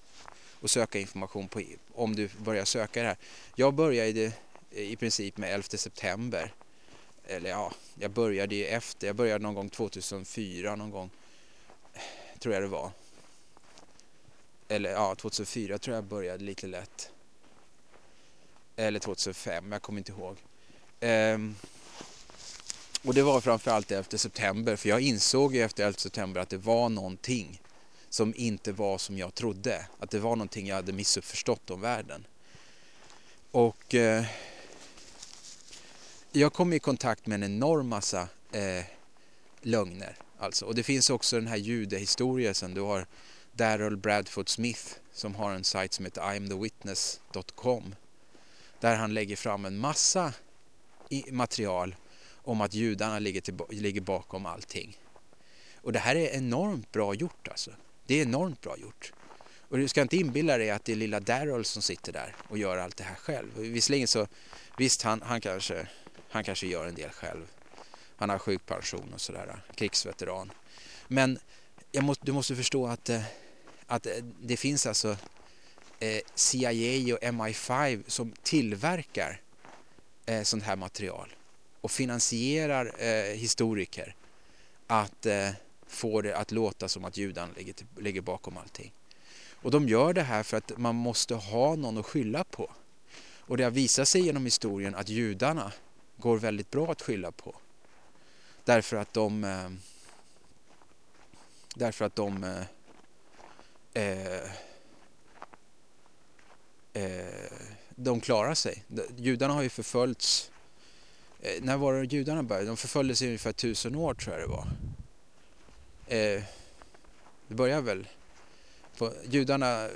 och söka information på, om du börjar söka det här. Jag började i princip med 11 september eller ja, jag började ju efter, jag började någon gång 2004 någon gång, tror jag det var. Eller ja, 2004 tror jag började lite lätt. Eller 2005, jag kommer inte ihåg. Ehm, och det var framförallt efter september, för jag insåg ju efter 11 september att det var någonting som inte var som jag trodde. Att det var någonting jag hade missuppförstått om världen. Och eh, jag kom i kontakt med en enorm massa eh, lögner. Alltså. Och det finns också den här judehistorien. som Du har Daryl Bradford Smith som har en sajt som heter imthewitness.com där han lägger fram en massa material om att judarna ligger, till, ligger bakom allting. Och det här är enormt bra gjort alltså. Det är enormt bra gjort. Och du ska inte inbilla dig att det är lilla Daryl som sitter där och gör allt det här själv. Visserligen så, visst han, han, kanske, han kanske gör en del själv. Han har sjukpension och sådär, krigsveteran. Men måste, du måste förstå att, eh, att eh, det finns alltså eh, CIA och MI5 som tillverkar sånt här material och finansierar historiker att få det att låta som att judarna ligger, ligger bakom allting. Och de gör det här för att man måste ha någon att skylla på. Och det har visat sig genom historien att judarna går väldigt bra att skylla på. Därför att de eh, Därför att de eh, eh, eh de klarar sig. Judarna har ju förföljts. Eh, när var det judarna började? De förföljdes i ungefär tusen år tror jag det var. Eh, det började väl på judarna.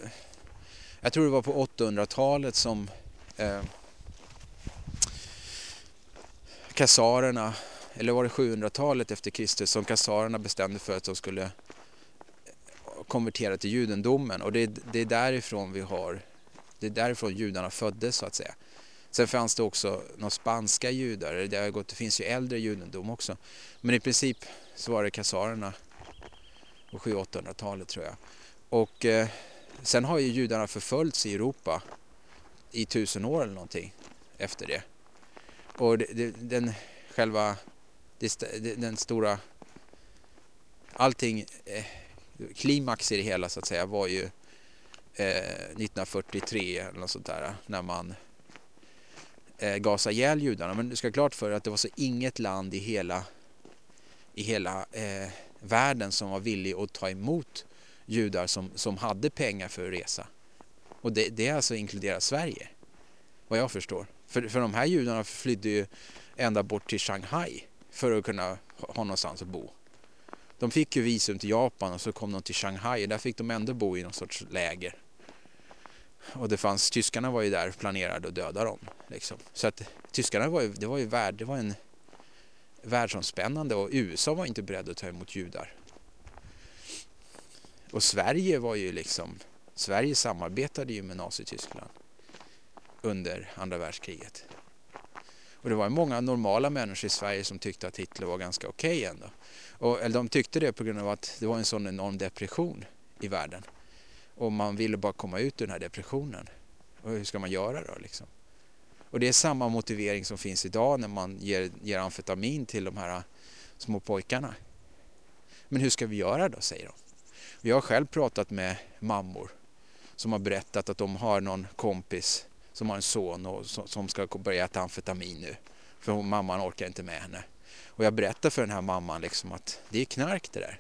Jag tror det var på 800-talet som eh, kassarerna, eller var det 700-talet efter Kristus som kassarerna bestämde för att de skulle konvertera till judendomen och det är, det är därifrån vi har, det är därifrån judarna föddes så att säga. Sen fanns det också några spanska judar, det, har gått, det finns ju äldre judendom också. Men i princip så var det kassarerna på 700-800-talet tror jag. Och eh, sen har ju judarna förföljts i Europa i tusen år eller någonting efter det. Och det, det, den själva, det, den stora, allting eh, klimax i det hela så att säga var ju eh, 1943 eller något sånt där när man eh, gasade ihjäl judarna. Men du ska ha klart för att det var så inget land i hela, i hela eh, världen som var villig att ta emot judar som, som hade pengar för att resa. Och det, det alltså inkluderar Sverige, vad jag förstår. För, för de här judarna flydde ju ända bort till Shanghai för att kunna ha någonstans att bo. De fick ju visum till Japan och så kom de till Shanghai och där fick de ändå bo i någon sorts läger. Och det fanns, tyskarna var ju där planerade att döda dem. Liksom. Så att tyskarna var ju, det var ju värld, det var en världsomspännande och USA var inte beredd att ta emot judar. Och Sverige var ju liksom, Sverige samarbetade ju med Nazityskland under andra världskriget. Och det var många normala människor i Sverige som tyckte att Hitler var ganska okej okay ändå. Och, eller de tyckte det på grund av att det var en sån enorm depression i världen. Och man ville bara komma ut ur den här depressionen. Och hur ska man göra då liksom? Och det är samma motivering som finns idag när man ger, ger amfetamin till de här små pojkarna. Men hur ska vi göra då, säger de. Vi har själv pratat med mammor som har berättat att de har någon kompis som har en son och som ska börja äta amfetamin nu. För mamman orkar inte med henne. Och jag berättar för den här mamman liksom att det är knark det där.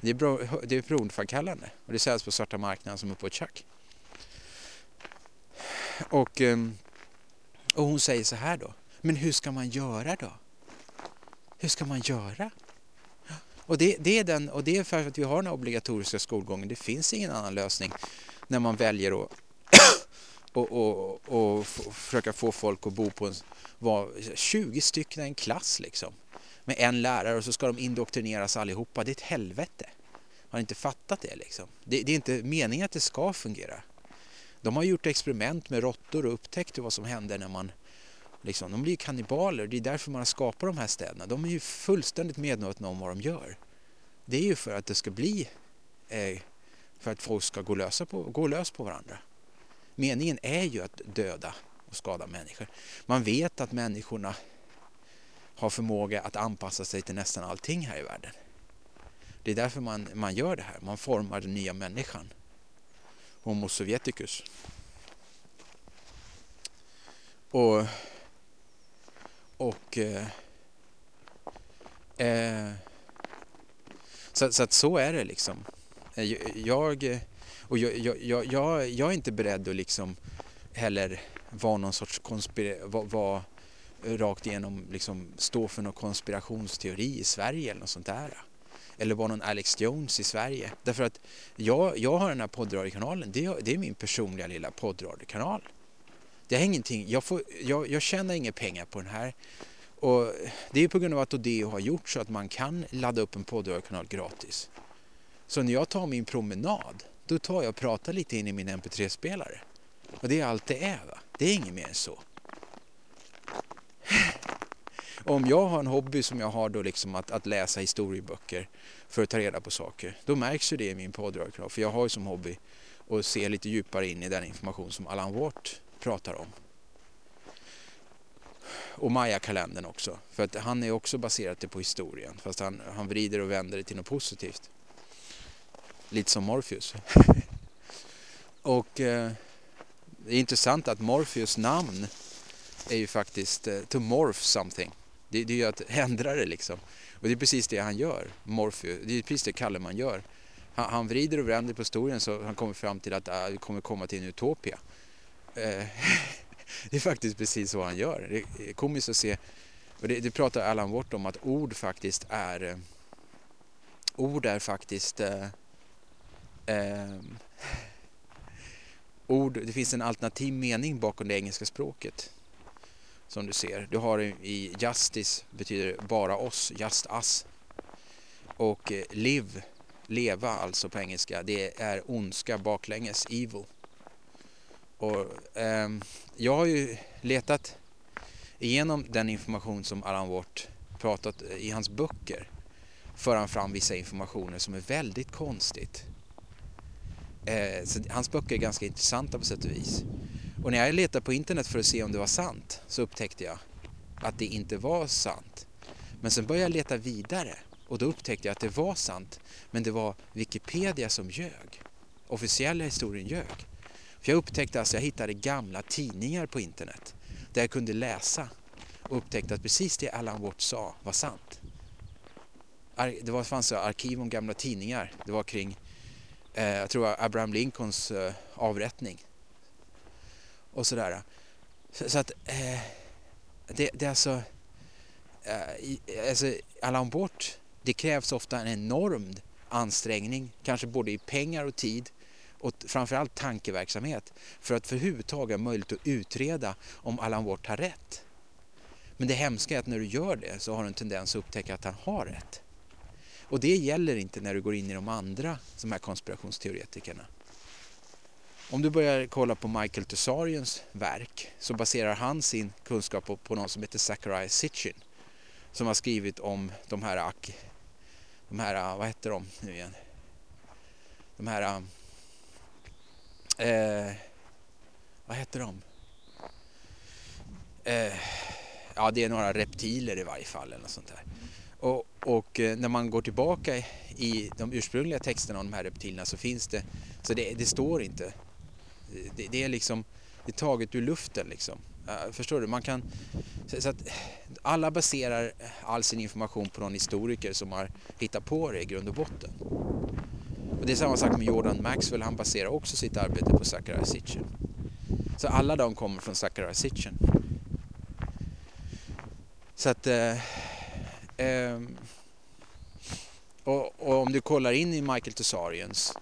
Det är, bro, det är beroendeframkallande och det säljs på svarta marknaden som är på ett tjack. Och, ehm, och hon säger så här då. Men hur ska man göra då? Hur ska man göra? Och det, det, är den, och det är för att vi har den obligatoriska skolgången. Det finns ingen annan lösning när man väljer att och, och, och försöka få folk att bo på en, var 20 stycken i en klass liksom med en lärare och så ska de indoktrineras allihopa. Det är ett helvete. Har inte fattat det liksom? Det, det är inte meningen att det ska fungera. De har gjort experiment med råttor och upptäckt vad som händer när man liksom, de blir kannibaler. Det är därför man har skapat de här städerna. De är ju fullständigt medvetna om vad de gör. Det är ju för att det ska bli eh, för att folk ska gå, lösa på, gå lös på varandra. Meningen är ju att döda och skada människor. Man vet att människorna har förmåga att anpassa sig till nästan allting här i världen. Det är därför man, man gör det här. Man formar den nya människan. Homo sovjeticus. Och, och eh, eh, så, så, att så är det liksom. Jag, och jag, jag, jag, jag är inte beredd att liksom heller vara någon sorts konspiration, vara, vara rakt igenom liksom stå för någon konspirationsteori i Sverige eller något sånt där. Eller vara någon Alex Jones i Sverige. Därför att jag, jag har den här poddradiokanalen, det, det är min personliga lilla poddradiokanal. Det är ingenting, jag, får, jag, jag tjänar inga pengar på den här. Och det är på grund av att Odeo har gjort så att man kan ladda upp en poddradiokanal gratis. Så när jag tar min promenad, då tar jag och pratar lite in i min mp3-spelare. Och det är allt det är va. Det är inget mer än så. Om jag har en hobby som jag har då liksom att, att läsa historieböcker för att ta reda på saker, då märks ju det i min podd För jag har ju som hobby att se lite djupare in i den information som Alan Watt pratar om. Och Maya-kalendern också, för att han är också baserat det på historien, fast han, han vrider och vänder det till något positivt. Lite som Morpheus. och eh, det är intressant att Morpheus namn är ju faktiskt eh, to morph something. Det, det är ju att ändra det liksom. Och det är precis det han gör, Morpheus. Det är precis det Kalleman gör. Han, han vrider och vänder på historien så han kommer fram till att äh, vi kommer komma till en utopia. Eh, det är faktiskt precis så han gör. Det är komiskt att se. Och det, det pratar Alan Watt om att ord faktiskt är eh, ord är faktiskt eh, eh, ord, det finns en alternativ mening bakom det engelska språket som du ser. Du har i Justice betyder bara oss, just us. Och eh, live, leva alltså på engelska, det är ondska baklänges, evil. Och, eh, jag har ju letat igenom den information som Alan Watt pratat i hans böcker för han fram vissa informationer som är väldigt konstigt. Eh, så hans böcker är ganska intressanta på sätt och vis. Och när jag letade på internet för att se om det var sant så upptäckte jag att det inte var sant. Men sen började jag leta vidare och då upptäckte jag att det var sant. Men det var Wikipedia som ljög. Officiella historien ljög. För jag upptäckte alltså, jag hittade gamla tidningar på internet där jag kunde läsa och upptäckte att precis det Alan Watt sa var sant. Det var, fanns arkiv om gamla tidningar. Det var kring, eh, Eh, jag tror Abraham Lincolns eh, avrättning och sådär. Så, så att eh, det, det är alltså, eh, alltså Alan Bort, det krävs ofta en enorm ansträngning, kanske både i pengar och tid och framförallt tankeverksamhet för att överhuvudtaget ha att utreda om Alan Watt har rätt. Men det hemska är att när du gör det så har du en tendens att upptäcka att han har rätt. Och det gäller inte när du går in i de andra, som här konspirationsteoretikerna. Om du börjar kolla på Michael Tessarians verk så baserar han sin kunskap på, på någon som heter Zachariah Sitchin som har skrivit om de här, de här ah, vad heter de nu igen? De här, ah, eh, vad heter de? Eh, ja, det är några reptiler i varje fall eller något sånt där. Och, och, eh, när man går tillbaka i de ursprungliga texterna om de här reptilerna så finns det, så det, det står inte det, det, är liksom det är taget ur luften liksom. Förstår du? Man kan, så, så, att alla baserar all sin information på någon historiker som har hittat på det i grund och botten. Och det är samma sak med Jordan Maxwell, han baserar också sitt arbete på Zachariah Sitchin. Så alla de kommer från Zachariah Sitchin. Så att... Eh, Eh, och, och, om du kollar in i Michael Tessariens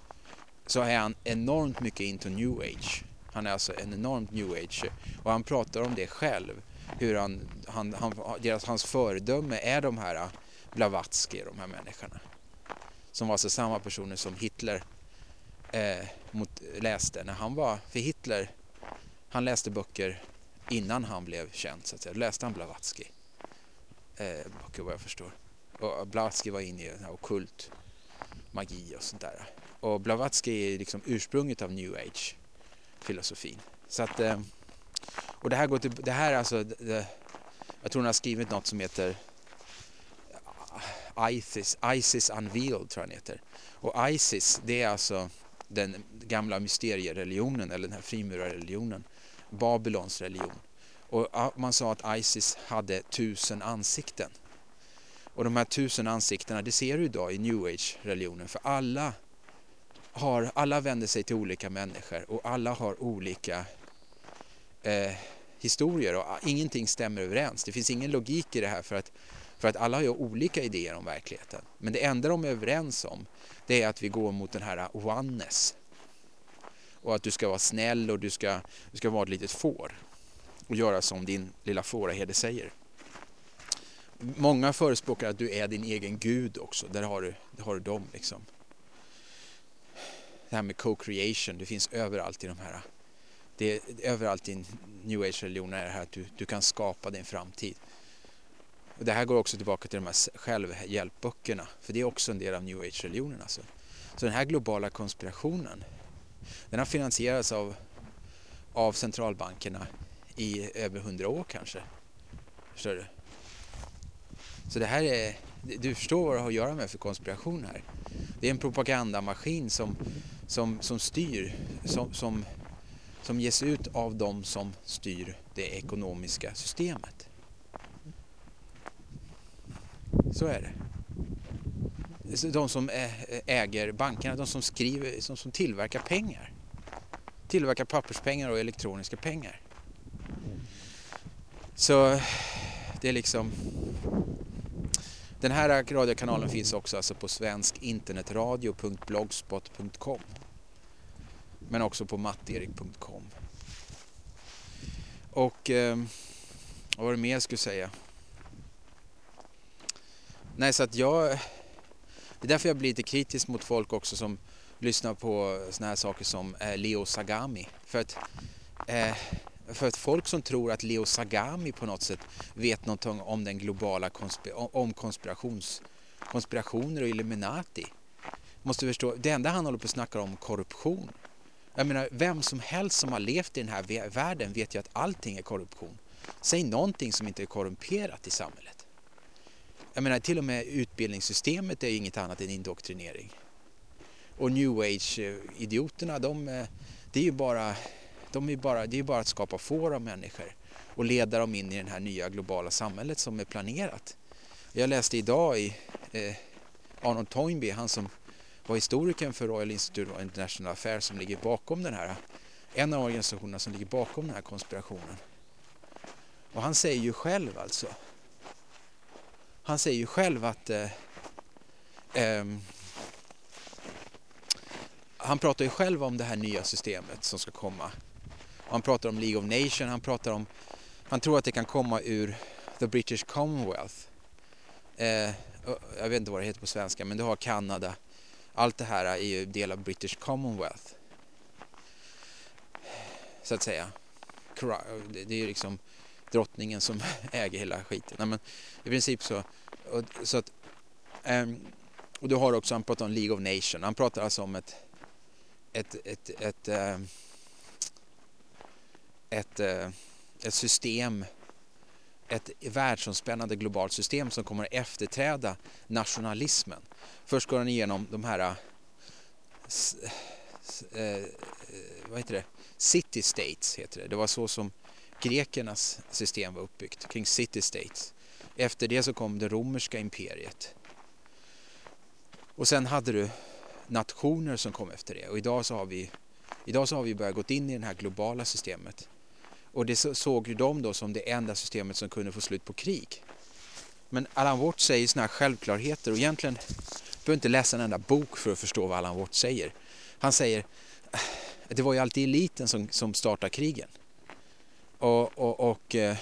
så är han enormt mycket into new age. Han är alltså en enormt new age och han pratar om det själv. Hur han, han, han, deras, hans föredöme är de här äh, Blavatsky, de här människorna. Som var alltså samma personer som Hitler eh, mot, läste när han var, för Hitler, han läste böcker innan han blev känd så att säga. Då läste han Blavatsky. Eh, böcker vad jag förstår. Och Blavatsky var inne i den här okult magi och sånt där. Och Blavatsky är liksom ursprunget av new age-filosofin. Så att, eh, och det här går till, det här alltså, det, jag tror hon har skrivit något som heter eh, Isis, Isis Unveiled tror jag han heter. Och Isis det är alltså den gamla mysteriereligionen eller den här frimurarreligionen. Babylons religion. Och man sa att Isis hade tusen ansikten. Och de här tusen ansiktena det ser du idag i new age-religionen för alla har, alla vänder sig till olika människor och alla har olika eh, historier och ingenting stämmer överens. Det finns ingen logik i det här för att, för att alla har olika idéer om verkligheten. Men det enda de är överens om det är att vi går mot den här oneness. Och att du ska vara snäll och du ska, du ska vara ett litet får och göra som din lilla fåraherde säger. Många förespråkar att du är din egen gud också. Där har du, där har du dem liksom. det här med co-creation, det finns överallt i de här. Det är överallt i new age-religioner är det här att du, du kan skapa din framtid. Och det här går också tillbaka till de här självhjälpböckerna, för det är också en del av new age-religionen. Alltså. Så den här globala konspirationen, den har finansierats av, av centralbankerna i över hundra år kanske. Förstår du? Så det här är, du förstår vad det har att göra med för konspiration här. Det är en propagandamaskin som, som, som styr, som, som, som ges ut av de som styr det ekonomiska systemet. Så är det. De som äger bankerna, de som, skriver, som, som tillverkar pengar. Tillverkar papperspengar och elektroniska pengar. Så det är liksom... Den här radiokanalen finns också alltså på svenskinternetradio.blogspot.com Men också på matterik.com Och eh, vad var det mer jag skulle säga? Nej, så att jag... Det är därför jag blir lite kritisk mot folk också som lyssnar på såna här saker som eh, Leo Sagami. För att, eh, för att folk som tror att Leo Sagami på något sätt vet någonting om den globala konspir om konspirations, konspirationer och Illuminati. Måste förstå, det enda han håller på att snacka om korruption. Jag menar, vem som helst som har levt i den här världen vet ju att allting är korruption. Säg någonting som inte är korrumperat i samhället. Jag menar till och med utbildningssystemet är ju inget annat än indoktrinering. Och new age-idioterna eh, de, eh, det är ju bara, de är bara, det är bara att skapa får av människor och leda dem in i det här nya globala samhället som är planerat. Jag läste idag i eh, Arnold Toynbee, han som var historikern för Royal Institute of International Affairs som ligger bakom den här, en av organisationerna som ligger bakom den här konspirationen. Och han säger ju själv alltså han säger ju själv att eh, eh, han pratar ju själv om det här nya systemet som ska komma. Han pratar om League of Nations, han pratar om han tror att det kan komma ur the British Commonwealth. Eh, jag vet inte vad det heter på svenska men du har Kanada. Allt det här är ju del av British Commonwealth. Så att säga. Det är ju liksom drottningen som äger hela skiten. Nej, men I princip så. Och, så att, um, och du har också, han pratar om League of Nations. Han pratar alltså om ett ett, ett, ett, ehm, ett, eh, ett system ett världsomspännande globalt system som kommer att efterträda nationalismen. Först går han igenom de här eh, eh, vad heter det? City States heter det. Det var så som grekernas system var uppbyggt kring city states. Efter det så kom det romerska imperiet. Och sen hade du nationer som kom efter det och idag så har vi, idag så har vi börjat gått in i det här globala systemet. Och det såg ju de då som det enda systemet som kunde få slut på krig. Men Alan Watt säger såna här självklarheter och egentligen behöver inte läsa en enda bok för att förstå vad Alan Watt säger. Han säger att det var ju alltid eliten som, som startade krigen och, och, och eh,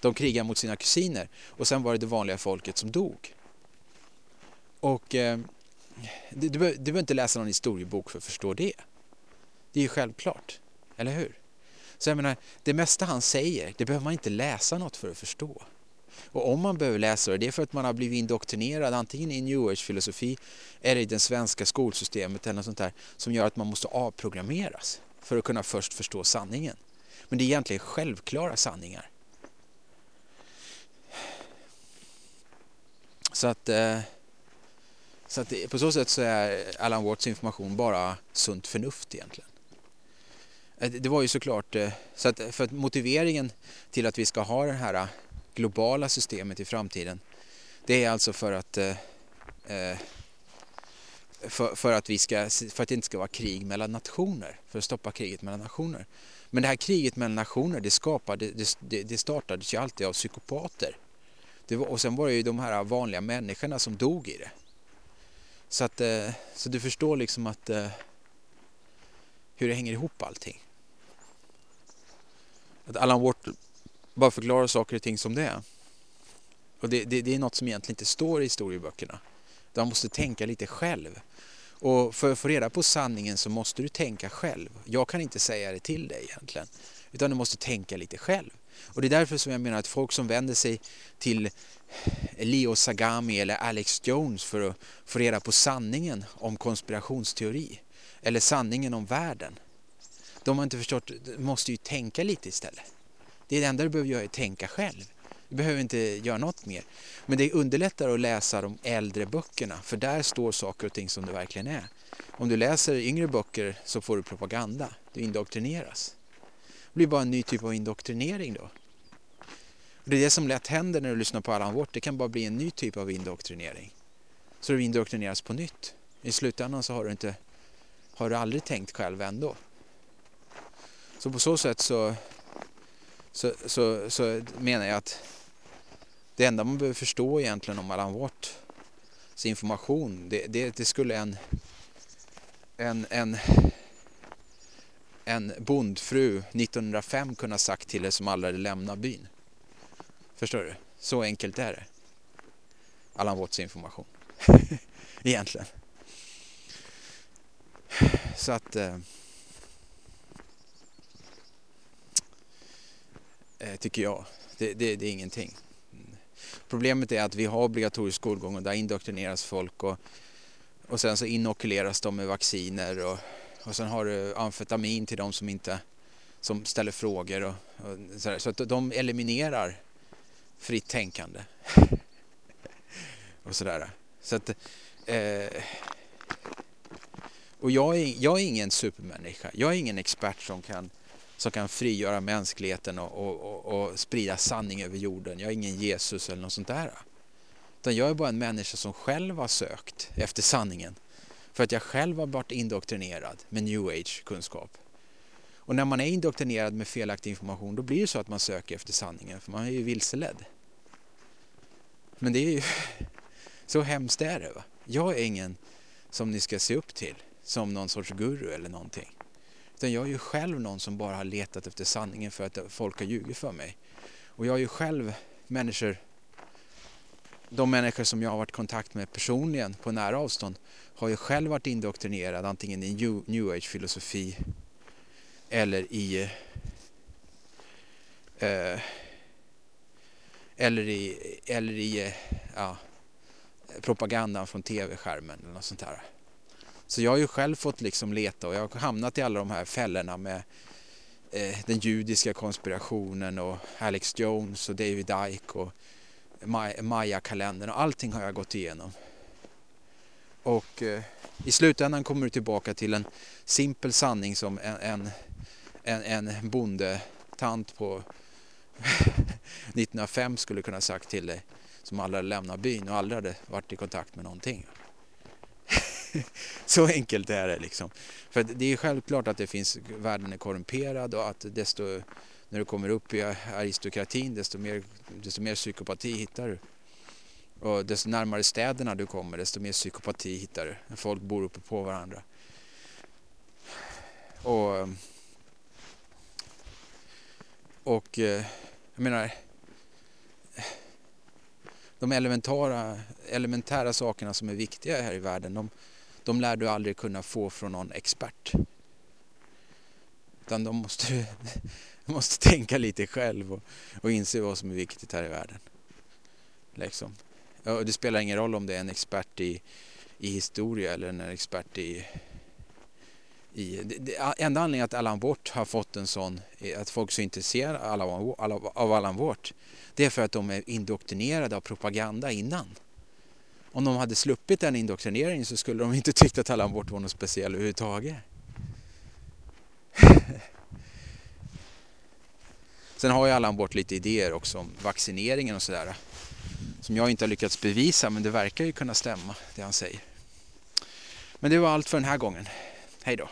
de krigade mot sina kusiner och sen var det det vanliga folket som dog. Och eh, du, du, behöver inte läsa någon historiebok för att förstå det. Det är ju självklart, eller hur? Så jag menar, det mesta han säger, det behöver man inte läsa något för att förstå. Och om man behöver läsa det, det är för att man har blivit indoktrinerad antingen i new age-filosofi eller i det svenska skolsystemet eller något sånt där som gör att man måste avprogrammeras för att kunna först förstå sanningen. Men det är egentligen självklara sanningar. Så att, eh, så att på så sätt så är Alan Watts information bara sunt förnuft egentligen. Eh, det var ju såklart, eh, så att för att motiveringen till att vi ska ha det här eh, globala systemet i framtiden det är alltså för att för, för, att vi ska, för att det inte ska vara krig mellan nationer, för att stoppa kriget mellan nationer. Men det här kriget mellan nationer det, skapade, det, det startades ju alltid av psykopater. Det var, och sen var det ju de här vanliga människorna som dog i det. Så, att, så du förstår liksom att hur det hänger ihop allting. Att Alan Watt bara förklarar saker och ting som det är. Och det, det, det är något som egentligen inte står i historieböckerna. Man måste tänka lite själv. Och för att få reda på sanningen så måste du tänka själv. Jag kan inte säga det till dig egentligen. Utan du måste tänka lite själv. Och det är därför som jag menar att folk som vänder sig till Leo Sagami eller Alex Jones för att få reda på sanningen om konspirationsteori eller sanningen om världen. De har inte förstått, de måste ju tänka lite istället. Det är det enda du behöver göra är att tänka själv. Du behöver inte göra något mer. Men det underlättar att läsa de äldre böckerna för där står saker och ting som det verkligen är. Om du läser yngre böcker så får du propaganda, du indoktrineras. Det blir bara en ny typ av indoktrinering då. Och det är det som lätt händer när du lyssnar på Allan Wort, det kan bara bli en ny typ av indoktrinering. Så du indoktrineras på nytt. I slutändan så har du, inte, har du aldrig tänkt själv ändå. Så på så sätt så, så, så, så menar jag att det enda man behöver förstå egentligen om Alan Watts information, det, det, det skulle en, en, en, en bondfru 1905 kunna sagt till er som aldrig lämnar byn. Förstår du? Så enkelt är det. Allan Watts information. Egentligen. Så att... Eh, eh, Eh, tycker jag. Det, det, det, är ingenting. Problemet är att vi har obligatorisk skolgång och där indoktrineras folk och, och sen så inokuleras de med vacciner och, och sen har du amfetamin till de som inte som ställer frågor och, och så, så att de eliminerar fritt tänkande. och sådär. Så att, eh, och jag är, jag är ingen supermänniska. Jag är ingen expert som kan, som kan frigöra mänskligheten och, och, och, och sprida sanning över jorden. Jag är ingen Jesus eller något sånt där. Utan jag är bara en människa som själv har sökt efter sanningen. För att jag själv har varit indoktrinerad med new age-kunskap. Och när man är indoktrinerad med felaktig information då blir det så att man söker efter sanningen för man är ju vilseledd. Men det är ju så hemskt är det. Va? Jag är ingen som ni ska se upp till som någon sorts guru eller någonting. Utan jag är ju själv någon som bara har letat efter sanningen för att folk har ljugit för mig. Och jag är ju själv människor, de människor som jag har varit i kontakt med personligen på nära avstånd har ju själv varit indoktrinerad antingen i new age-filosofi eller i eh, eller i, eller i ja, propagandan från tv-skärmen eller något sånt där. Så jag har ju själv fått liksom leta och jag har hamnat i alla de här fällorna med eh, den judiska konspirationen och Alex Jones och David Icke och Maya-kalendern och allting har jag gått igenom. Och eh, i slutändan kommer du tillbaka till en simpel sanning som en, en, en, en bondetant på 1905 skulle kunna sagt till dig som aldrig hade lämnat byn och aldrig hade varit i kontakt med någonting. så enkelt är det liksom. För det är självklart att det finns, världen är korrumperad och att desto, när du kommer upp i aristokratin desto mer, desto mer psykopati hittar du. Och desto närmare städerna du kommer desto mer psykopati hittar du. Folk bor uppe på varandra. Och, och jag menar de elementära, elementära sakerna som är viktiga här i världen de, de lär du aldrig kunna få från någon expert. Utan de måste, de måste tänka lite själv och, och inse vad som är viktigt här i världen. Liksom. Och det spelar ingen roll om det är en expert i, i historia eller en expert i... i det, det, enda anledningen att Allan Watt har fått en sån, eh, att folk är så intresserade av Allan Watt, det är för att de är indoktrinerade av propaganda innan om de hade sluppit den indoktrineringen så skulle de inte tyckt att Allan Bort var något speciell överhuvudtaget. Sen har ju Allan Bort lite idéer också om vaccineringen och sådär. Som jag inte har lyckats bevisa men det verkar ju kunna stämma det han säger. Men det var allt för den här gången. Hej då.